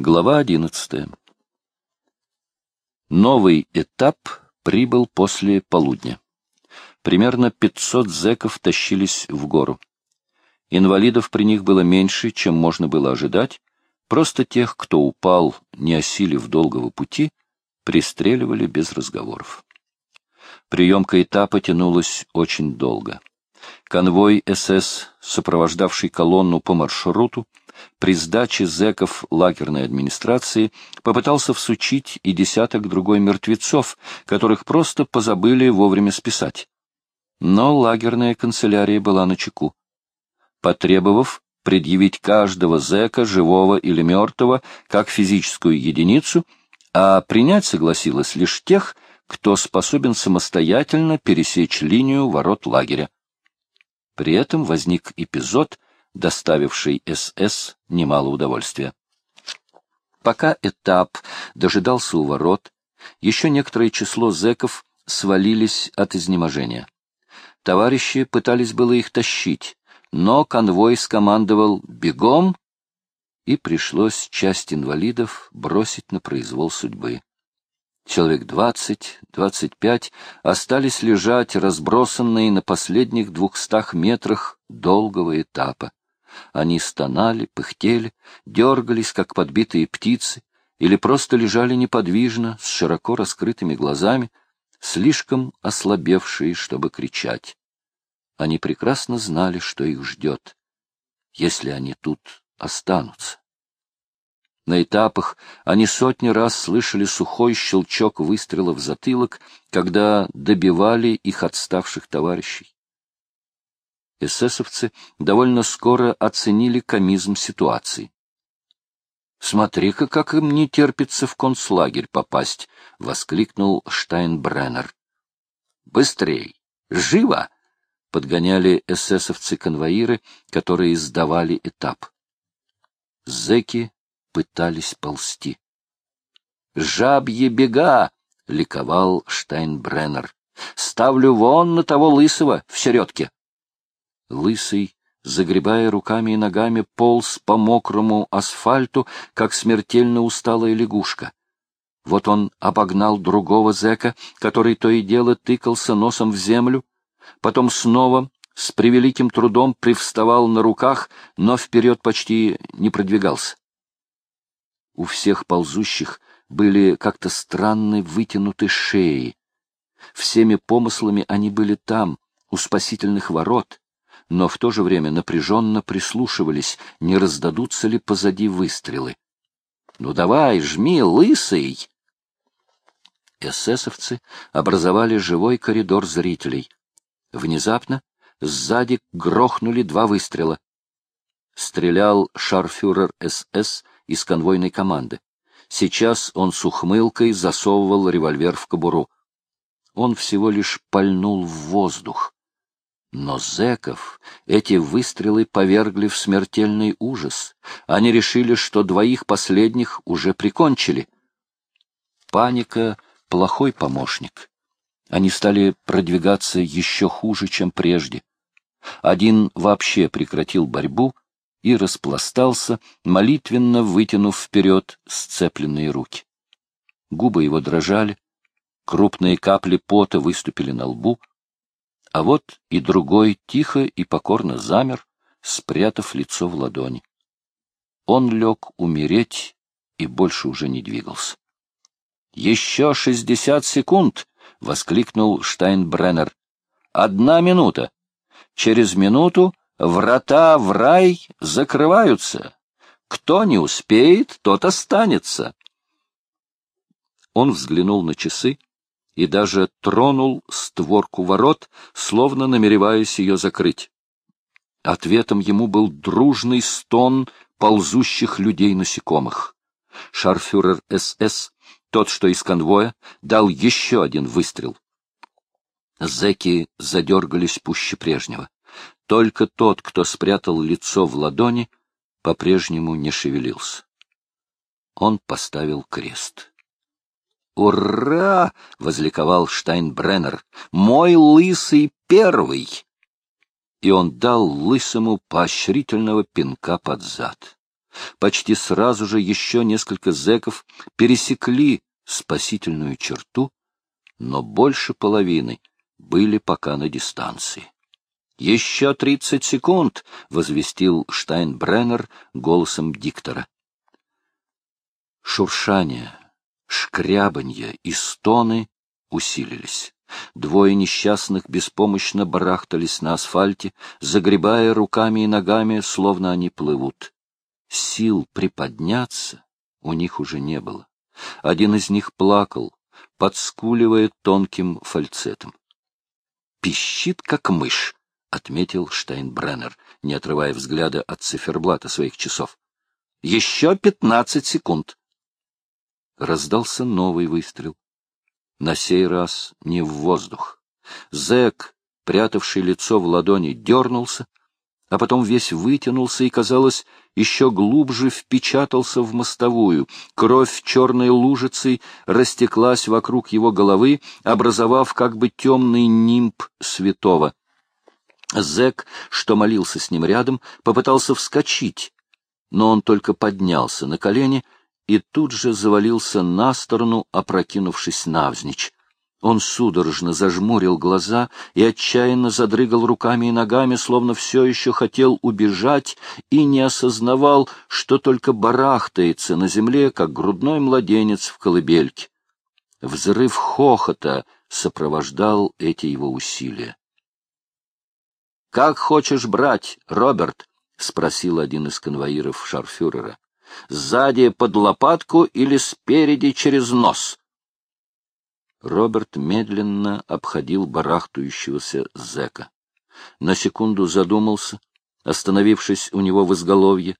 Глава одиннадцатая. Новый этап прибыл после полудня. Примерно 500 зэков тащились в гору. Инвалидов при них было меньше, чем можно было ожидать, просто тех, кто упал, не осилив долгого пути, пристреливали без разговоров. Приемка этапа тянулась очень долго. Конвой СС, сопровождавший колонну по маршруту, при сдаче зэков лагерной администрации попытался всучить и десяток другой мертвецов, которых просто позабыли вовремя списать. Но лагерная канцелярия была на чеку. Потребовав предъявить каждого зэка, живого или мертвого, как физическую единицу, а принять согласилась лишь тех, кто способен самостоятельно пересечь линию ворот лагеря. При этом возник эпизод, доставивший СС немало удовольствия. Пока этап дожидался у ворот, еще некоторое число зэков свалились от изнеможения. Товарищи пытались было их тащить, но конвой скомандовал «бегом», и пришлось часть инвалидов бросить на произвол судьбы. Человек двадцать, двадцать пять остались лежать, разбросанные на последних двухстах метрах долгого этапа. Они стонали, пыхтели, дергались, как подбитые птицы, или просто лежали неподвижно, с широко раскрытыми глазами, слишком ослабевшие, чтобы кричать. Они прекрасно знали, что их ждет, если они тут останутся. На этапах они сотни раз слышали сухой щелчок выстрела в затылок, когда добивали их отставших товарищей. Эсэсовцы довольно скоро оценили комизм ситуации. «Смотри-ка, как им не терпится в концлагерь попасть!» — воскликнул Штайнбреннер. «Быстрей! Живо!» — подгоняли эсэсовцы-конвоиры, которые сдавали этап. Зеки пытались ползти. «Жабье бега!» — ликовал Штайнбреннер. «Ставлю вон на того лысого в середке!» Лысый, загребая руками и ногами, полз по мокрому асфальту, как смертельно усталая лягушка. Вот он обогнал другого зэка, который то и дело тыкался носом в землю, потом снова с превеликим трудом привставал на руках, но вперед почти не продвигался. У всех ползущих были как-то странные вытянуты шеи. Всеми помыслами они были там, у спасительных ворот, но в то же время напряженно прислушивались, не раздадутся ли позади выстрелы. — Ну давай, жми, лысый! Эсэсовцы образовали живой коридор зрителей. Внезапно сзади грохнули два выстрела. Стрелял шарфюрер СС из конвойной команды. Сейчас он с ухмылкой засовывал револьвер в кобуру. Он всего лишь пальнул в воздух. Но зэков эти выстрелы повергли в смертельный ужас. Они решили, что двоих последних уже прикончили. Паника — плохой помощник. Они стали продвигаться еще хуже, чем прежде. Один вообще прекратил борьбу — и распластался, молитвенно вытянув вперед сцепленные руки. Губы его дрожали, крупные капли пота выступили на лбу, а вот и другой тихо и покорно замер, спрятав лицо в ладони. Он лег умереть и больше уже не двигался. «Еще шестьдесят секунд!» — воскликнул Штайнбреннер. «Одна минута! Через минуту Врата в рай закрываются. Кто не успеет, тот останется. Он взглянул на часы и даже тронул створку ворот, словно намереваясь ее закрыть. Ответом ему был дружный стон ползущих людей-насекомых. Шарфюрер СС, тот, что из конвоя, дал еще один выстрел. Зеки задергались пуще прежнего. Только тот, кто спрятал лицо в ладони, по-прежнему не шевелился. Он поставил крест. «Ура!» — возликовал Штайнбреннер. «Мой лысый первый!» И он дал лысому поощрительного пинка под зад. Почти сразу же еще несколько зэков пересекли спасительную черту, но больше половины были пока на дистанции. «Еще тридцать секунд!» — возвестил Штайнбреннер голосом диктора. Шуршание, шкрябанье и стоны усилились. Двое несчастных беспомощно барахтались на асфальте, загребая руками и ногами, словно они плывут. Сил приподняться у них уже не было. Один из них плакал, подскуливая тонким фальцетом. «Пищит, как мышь», — отметил Штайнбреннер, не отрывая взгляда от циферблата своих часов. «Еще пятнадцать секунд». Раздался новый выстрел. На сей раз не в воздух. Зэк, прятавший лицо в ладони, дернулся, а потом весь вытянулся и, казалось, еще глубже впечатался в мостовую. Кровь черной лужицей растеклась вокруг его головы, образовав как бы темный нимб святого. Зэк, что молился с ним рядом, попытался вскочить, но он только поднялся на колени — и тут же завалился на сторону, опрокинувшись навзничь. Он судорожно зажмурил глаза и отчаянно задрыгал руками и ногами, словно все еще хотел убежать и не осознавал, что только барахтается на земле, как грудной младенец в колыбельке. Взрыв хохота сопровождал эти его усилия. — Как хочешь брать, Роберт? — спросил один из конвоиров шарфюрера сзади под лопатку или спереди через нос. Роберт медленно обходил барахтающегося зэка. На секунду задумался, остановившись у него в изголовье,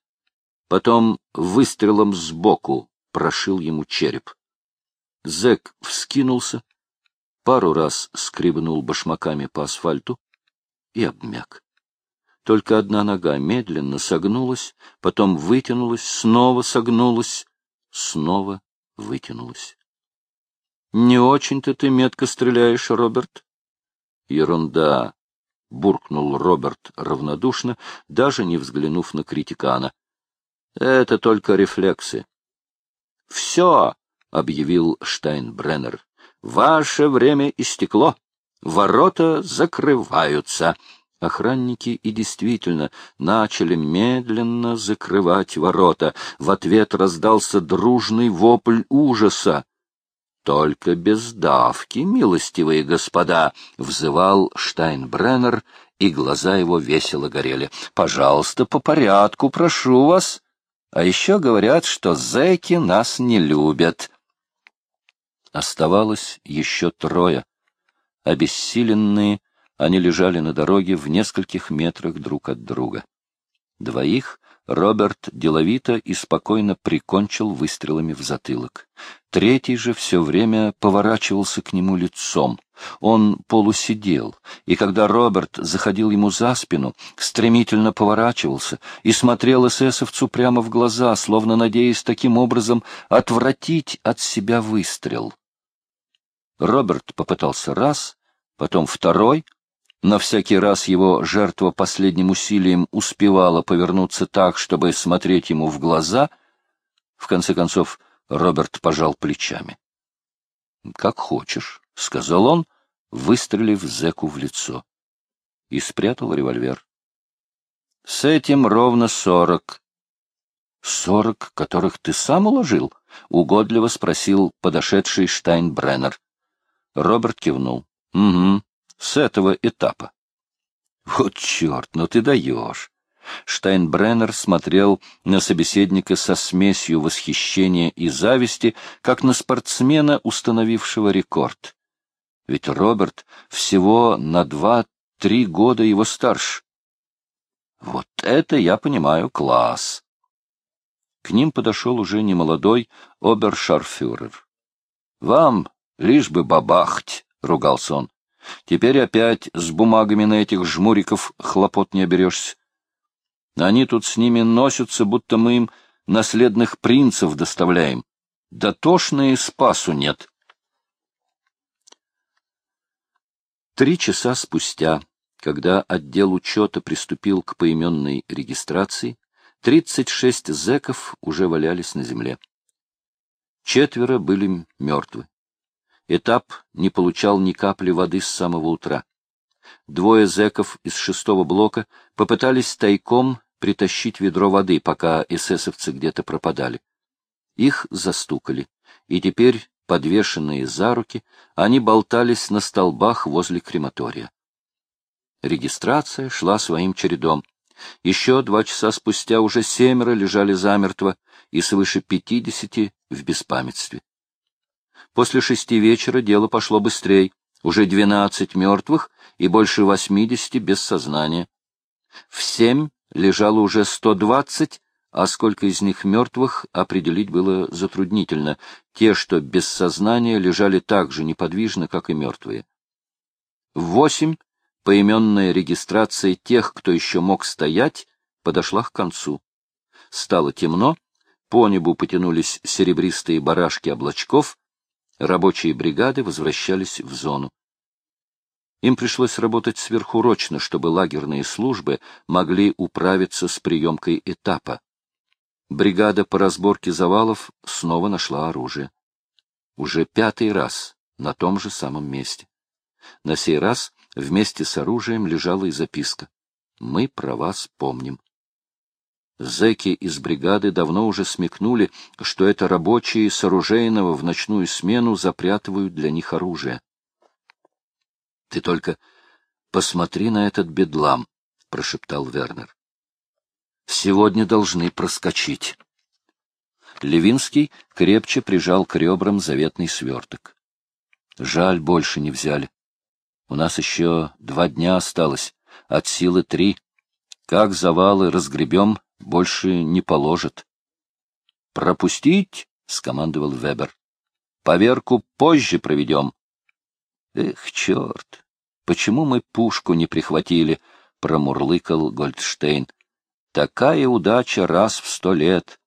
потом выстрелом сбоку прошил ему череп. Зэк вскинулся, пару раз скребнул башмаками по асфальту и обмяк. Только одна нога медленно согнулась, потом вытянулась, снова согнулась, снова вытянулась. — Не очень-то ты метко стреляешь, Роберт. — Ерунда, — буркнул Роберт равнодушно, даже не взглянув на критикана. — Это только рефлексы. — Все, — объявил Штайнбреннер, — ваше время истекло. Ворота закрываются. Охранники и действительно начали медленно закрывать ворота. В ответ раздался дружный вопль ужаса. «Только без давки, милостивые господа!» — взывал Штайнбреннер, и глаза его весело горели. «Пожалуйста, по порядку, прошу вас. А еще говорят, что зэки нас не любят». Оставалось еще трое. Обессиленные, они лежали на дороге в нескольких метрах друг от друга. Двоих Роберт деловито и спокойно прикончил выстрелами в затылок. Третий же все время поворачивался к нему лицом. Он полусидел, и когда Роберт заходил ему за спину, стремительно поворачивался и смотрел эсэсовцу прямо в глаза, словно надеясь таким образом отвратить от себя выстрел. Роберт попытался раз, потом второй — на всякий раз его жертва последним усилием успевала повернуться так, чтобы смотреть ему в глаза. В конце концов, Роберт пожал плечами. — Как хочешь, — сказал он, выстрелив зэку в лицо. И спрятал револьвер. — С этим ровно сорок. — Сорок, которых ты сам уложил? — угодливо спросил подошедший Штайнбреннер. Роберт кивнул. — Угу с этого этапа. Вот черт, ну ты даешь! Штайнбреннер смотрел на собеседника со смесью восхищения и зависти, как на спортсмена, установившего рекорд. Ведь Роберт всего на два-три года его старше. Вот это, я понимаю, класс. К ним подошел уже немолодой обершарфюрер. — Вам лишь бы бабахть, — ругался он. Теперь опять с бумагами на этих жмуриков хлопот не оберешься. Они тут с ними носятся, будто мы им наследных принцев доставляем. Да тошно и спасу нет. Три часа спустя, когда отдел учета приступил к поименной регистрации, Тридцать шесть зэков уже валялись на земле. Четверо были мертвы. Этап не получал ни капли воды с самого утра. Двое зэков из шестого блока попытались тайком притащить ведро воды, пока эсэсовцы где-то пропадали. Их застукали, и теперь, подвешенные за руки, они болтались на столбах возле крематория. Регистрация шла своим чередом. Еще два часа спустя уже семеро лежали замертво и свыше пятидесяти в беспамятстве. После шести вечера дело пошло быстрее. Уже двенадцать мертвых и больше восьмидесяти без сознания. В семь лежало уже сто двадцать, а сколько из них мертвых определить было затруднительно. Те, что без сознания, лежали так же неподвижно, как и мертвые. В восемь поименная регистрация тех, кто еще мог стоять, подошла к концу. Стало темно, по небу потянулись серебристые барашки облачков, рабочие бригады возвращались в зону. Им пришлось работать сверхурочно, чтобы лагерные службы могли управиться с приемкой этапа. Бригада по разборке завалов снова нашла оружие. Уже пятый раз на том же самом месте. На сей раз вместе с оружием лежала и записка. «Мы про вас помним». Зэки из бригады давно уже смекнули, что это рабочие с оружейного в ночную смену запрятывают для них оружие. — Ты только посмотри на этот бедлам, — прошептал Вернер. — Сегодня должны проскочить. Левинский крепче прижал к ребрам заветный сверток. Жаль, больше не взяли. У нас еще два дня осталось, от силы три. Как завалы разгребем, больше не положат. — Пропустить? — скомандовал Вебер. — Поверку позже проведем. Эх, черт! Почему мы пушку не прихватили? — промурлыкал Гольдштейн. Такая удача раз в сто лет.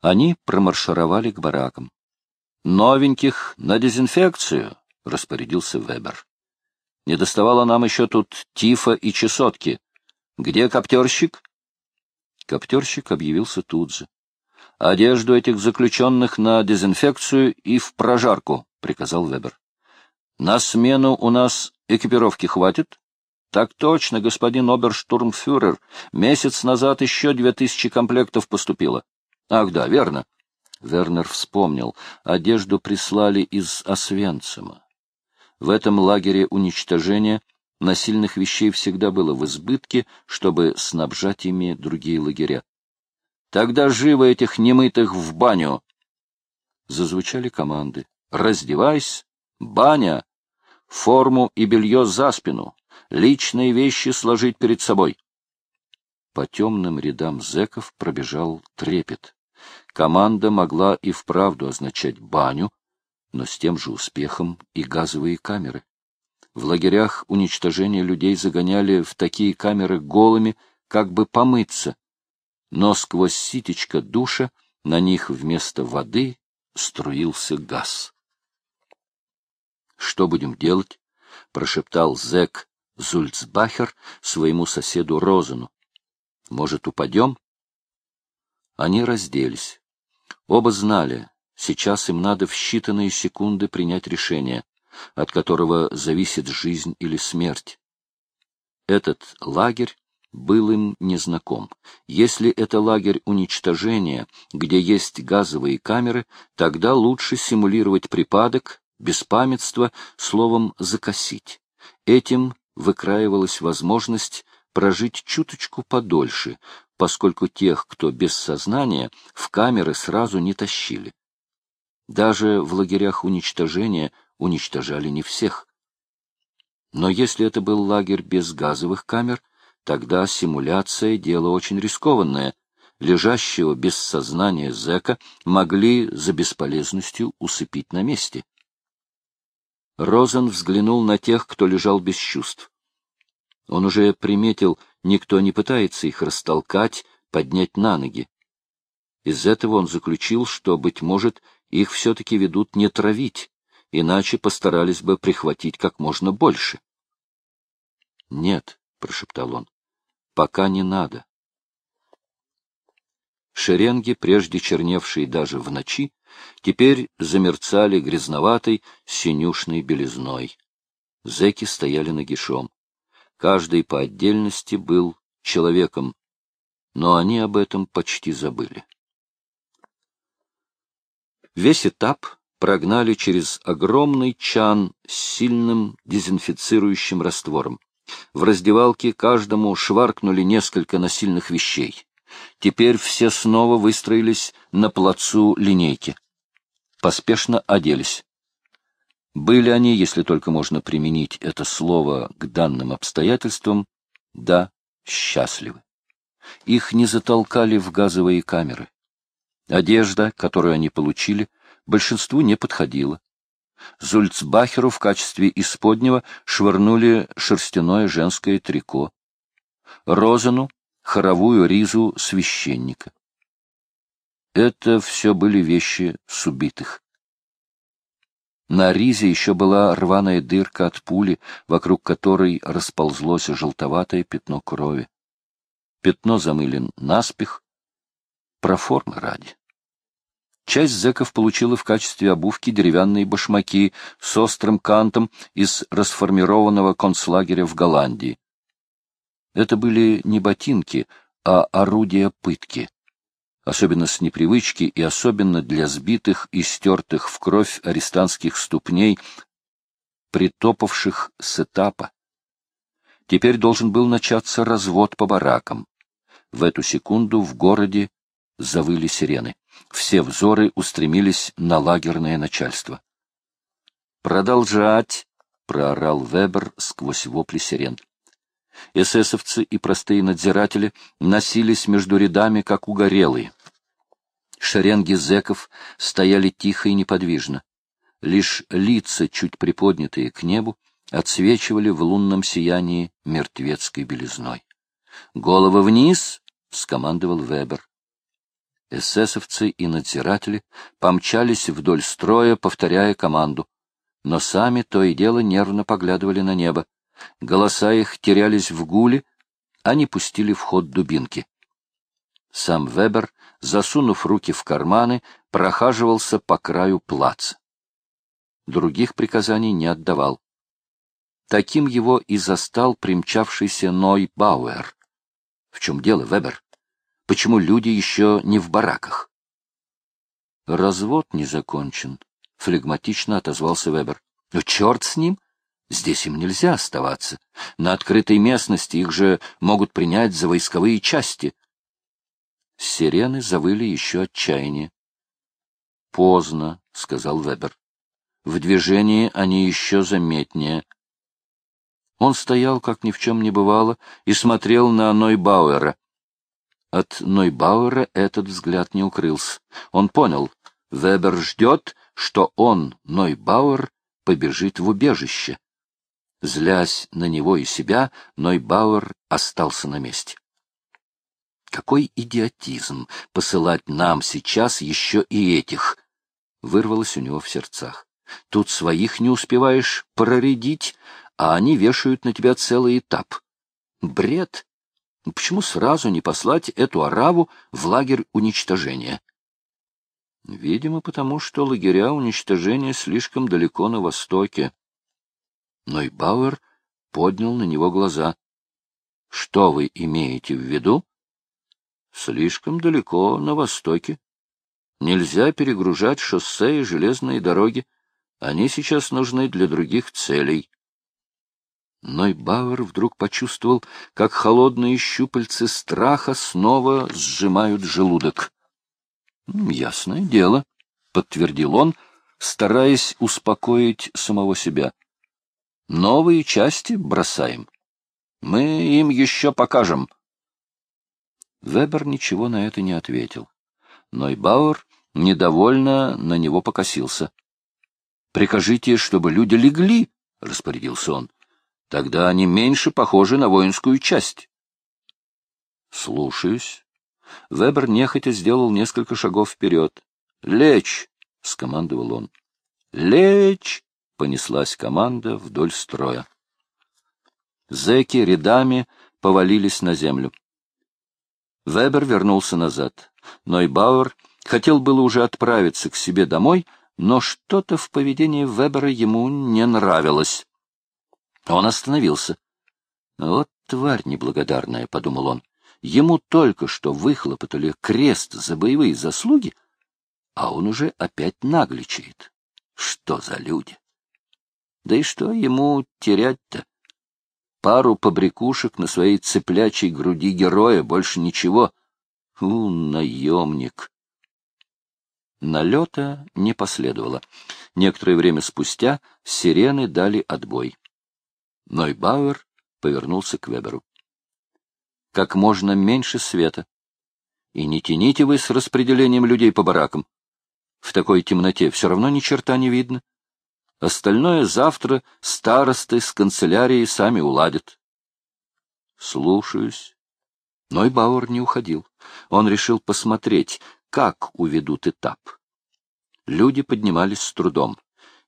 Они промаршировали к баракам. «Новеньких на дезинфекцию», — распорядился Вебер. «Не доставало нам еще тут тифа и чесотки. Где коптерщик?» Коптерщик объявился тут же. «Одежду этих заключенных на дезинфекцию и в прожарку», — приказал Вебер. На смену у нас экипировки хватит? Так точно, господин оберштурмфюрер. Месяц назад еще две тысячи комплектов поступило. Ах да, верно. Вернер вспомнил. Одежду прислали из Освенцима. В этом лагере уничтожения насильных вещей всегда было в избытке, чтобы снабжать ими другие лагеря. Тогда живо этих немытых в баню! Зазвучали команды. Раздевайся! Баня! форму и белье за спину, личные вещи сложить перед собой. По темным рядам зэков пробежал трепет. Команда могла и вправду означать баню, но с тем же успехом и газовые камеры. В лагерях уничтожения людей загоняли в такие камеры голыми, как бы помыться, но сквозь ситечко душа на них вместо воды струился газ. Что будем делать? — прошептал зэк Зульцбахер своему соседу Розену. — Может, упадем? Они разделись. Оба знали, сейчас им надо в считанные секунды принять решение, от которого зависит жизнь или смерть. Этот лагерь был им незнаком. Если это лагерь уничтожения, где есть газовые камеры, тогда лучше симулировать припадок беспамятство, словом, закосить. Этим выкраивалась возможность прожить чуточку подольше, поскольку тех, кто без сознания, в камеры сразу не тащили. Даже в лагерях уничтожения уничтожали не всех. Но если это был лагерь без газовых камер, тогда симуляция — дело очень рискованное. Лежащего без сознания зэка могли за бесполезностью усыпить на месте. Розен взглянул на тех, кто лежал без чувств. Он уже приметил, никто не пытается их растолкать, поднять на ноги. Из этого он заключил, что, быть может, их все-таки ведут не травить, иначе постарались бы прихватить как можно больше. — Нет, — прошептал он, — пока не надо. Шеренги, прежде черневшие даже в ночи, теперь замерцали грязноватой синюшной белизной. Зеки стояли нагишом. Каждый по отдельности был человеком, но они об этом почти забыли. Весь этап прогнали через огромный чан с сильным дезинфицирующим раствором. В раздевалке каждому шваркнули несколько насильных вещей. Теперь все снова выстроились на плацу линейки. Поспешно оделись. Были они, если только можно применить это слово к данным обстоятельствам, да, счастливы. Их не затолкали в газовые камеры. Одежда, которую они получили, большинству не подходила. Зульцбахеру в качестве исподнего швырнули шерстяное женское трико. Розану — хоровую ризу священника. Это все были вещи с убитых. На ризе еще была рваная дырка от пули, вокруг которой расползлось желтоватое пятно крови. Пятно замылен наспех, проформы ради. Часть зэков получила в качестве обувки деревянные башмаки с острым кантом из расформированного концлагеря в Голландии. Это были не ботинки, а орудия пытки особенно с непривычки и особенно для сбитых и стертых в кровь арестантских ступней, притопавших с этапа. Теперь должен был начаться развод по баракам. В эту секунду в городе завыли сирены. Все взоры устремились на лагерное начальство. «Продолжать!» — проорал Вебер сквозь вопли сирен. Эсэсовцы и простые надзиратели носились между рядами, как угорелые. Шеренги зэков стояли тихо и неподвижно. Лишь лица, чуть приподнятые к небу, отсвечивали в лунном сиянии мертвецкой белизной. «Головы вниз!» — скомандовал Вебер. Эсэсовцы и надзиратели помчались вдоль строя, повторяя команду. Но сами то и дело нервно поглядывали на небо. Голоса их терялись в гуле, они пустили в ход дубинки. Сам Вебер, засунув руки в карманы, прохаживался по краю плаца. Других приказаний не отдавал. Таким его и застал примчавшийся Ной Бауэр. В чем дело, Вебер? Почему люди еще не в бараках? Развод не закончен, — флегматично отозвался Вебер. Ну, черт с ним! Здесь им нельзя оставаться. На открытой местности их же могут принять за войсковые части. Сирены завыли еще отчаяние. — Поздно, — сказал Вебер. — В движении они еще заметнее. Он стоял, как ни в чем не бывало, и смотрел на Нойбауэра. От Нойбауэра этот взгляд не укрылся. Он понял, Вебер ждет, что он, Нойбауэр, побежит в убежище. Злясь на него и себя, Нойбауэр остался на месте. Какой идиотизм посылать нам сейчас еще и этих! Вырвалось у него в сердцах. Тут своих не успеваешь проредить, а они вешают на тебя целый этап. Бред! Почему сразу не послать эту араву в лагерь уничтожения? Видимо, потому что лагеря уничтожения слишком далеко на востоке. Но и Бауэр поднял на него глаза. — Что вы имеете в виду? слишком далеко на востоке. Нельзя перегружать шоссе и железные дороги. Они сейчас нужны для других целей. Нойбауэр вдруг почувствовал, как холодные щупальцы страха снова сжимают желудок. — Ясное дело, — подтвердил он, стараясь успокоить самого себя. — Новые части бросаем. Мы им еще покажем. — Вебер ничего на это не ответил. Нойбауэр недовольно на него покосился. — Прикажите, чтобы люди легли, — распорядился он. — Тогда они меньше похожи на воинскую часть. — Слушаюсь. Вебер нехотя сделал несколько шагов вперед. — Лечь! — скомандовал он. — Лечь! — понеслась команда вдоль строя. Зеки рядами повалились на землю. Вебер вернулся назад. Нойбауэр хотел было уже отправиться к себе домой, но что-то в поведении Вебера ему не нравилось. Он остановился. «Вот тварь неблагодарная», — подумал он. «Ему только что выхлопотали крест за боевые заслуги, а он уже опять нагличает. Что за люди? Да и что ему терять-то? Пару побрякушек на своей цыплячьей груди героя, больше ничего. У, наемник! Налета не последовало. Некоторое время спустя сирены дали отбой. Нойбауэр повернулся к Веберу. — Как можно меньше света. И не тяните вы с распределением людей по баракам. В такой темноте все равно ни черта не видно. Остальное завтра старосты с канцелярией сами уладят. Слушаюсь. Нойбауэр не уходил. Он решил посмотреть, как уведут этап. Люди поднимались с трудом.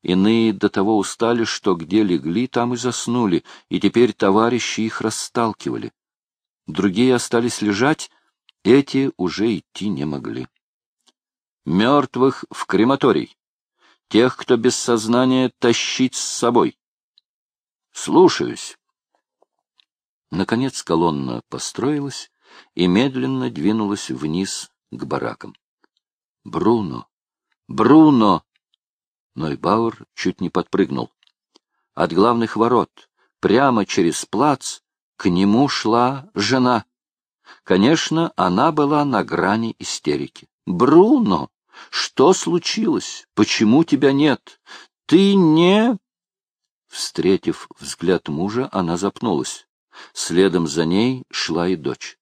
Иные до того устали, что где легли, там и заснули, и теперь товарищи их расталкивали. Другие остались лежать, эти уже идти не могли. Мертвых в крематорий. Тех, кто без сознания, тащить с собой. Слушаюсь. Наконец колонна построилась и медленно двинулась вниз к баракам. Бруно! Бруно! Нойбауэр чуть не подпрыгнул. От главных ворот, прямо через плац, к нему шла жена. Конечно, она была на грани истерики. «Бруно, что случилось? Почему тебя нет? Ты не...» Встретив взгляд мужа, она запнулась. Следом за ней шла и дочь.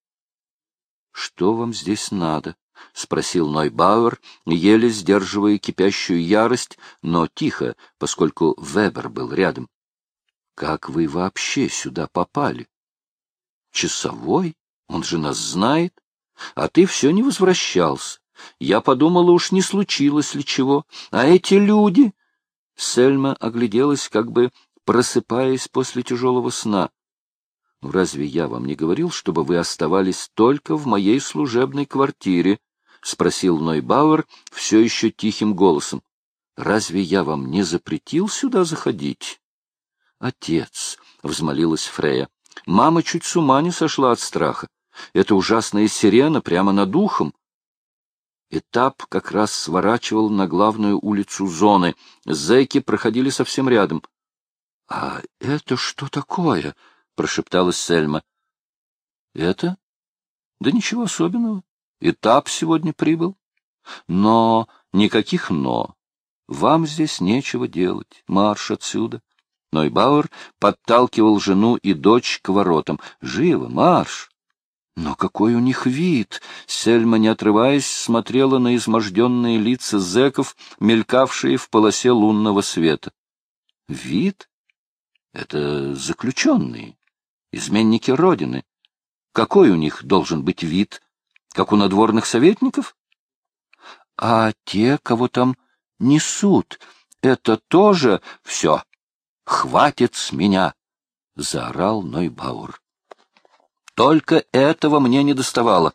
— Что вам здесь надо? — спросил Нойбауэр, еле сдерживая кипящую ярость, но тихо, поскольку Вебер был рядом. — Как вы вообще сюда попали? — Часовой? Он же нас знает. А ты все не возвращался. Я подумала, уж не случилось ли чего. А эти люди... Сельма огляделась, как бы просыпаясь после тяжелого сна. «Ну, разве я вам не говорил, чтобы вы оставались только в моей служебной квартире? — спросил Нойбауэр все еще тихим голосом. — Разве я вам не запретил сюда заходить? — Отец, — взмолилась Фрея, — мама чуть с ума не сошла от страха. Это ужасная сирена прямо над ухом. Этап как раз сворачивал на главную улицу зоны. Зэки проходили совсем рядом. — А это что такое? — прошептала Сельма. — Это? Да ничего особенного. Этап сегодня прибыл. Но никаких «но». Вам здесь нечего делать. Марш отсюда. Нойбауэр подталкивал жену и дочь к воротам. Живо, марш! Но какой у них вид! Сельма, не отрываясь, смотрела на изможденные лица зэков, мелькавшие в полосе лунного света. Вид? Это заключенные, изменники Родины. Какой у них должен быть вид? Как у надворных советников? А те, кого там несут, это тоже все. Хватит с меня! — заорал Нойбаур. Только этого мне не доставало.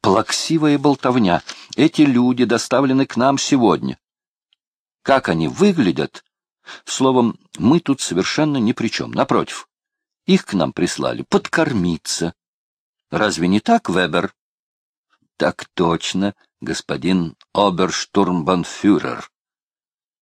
Плаксивая болтовня. Эти люди доставлены к нам сегодня. Как они выглядят? Словом, мы тут совершенно ни при чем. Напротив, их к нам прислали подкормиться. Разве не так, Вебер? Так точно, господин оберштурмбанфюрер.